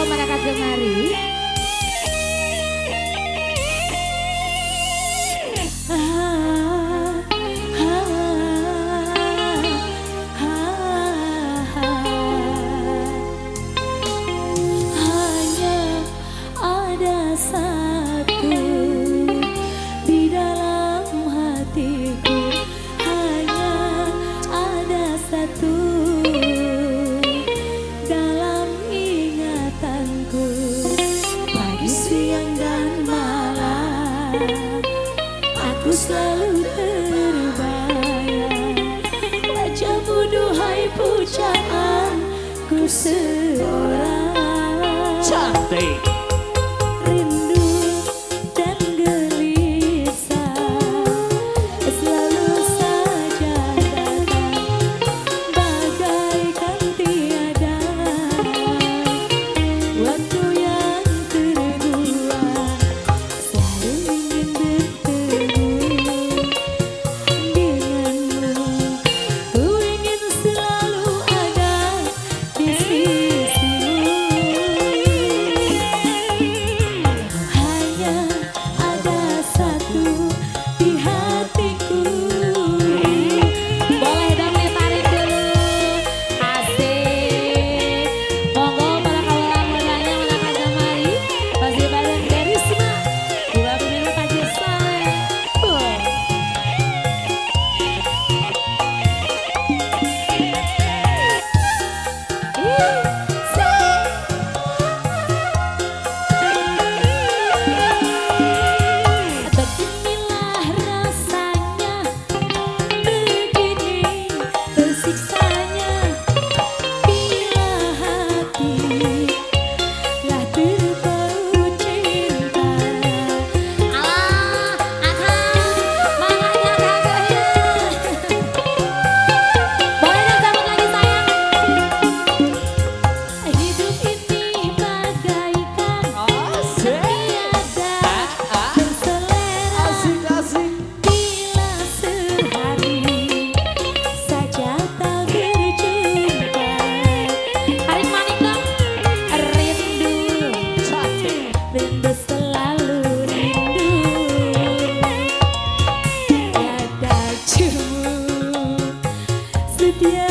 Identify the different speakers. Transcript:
Speaker 1: masyarakat gemari ah. Seorang.
Speaker 2: Cantik
Speaker 1: tiempo.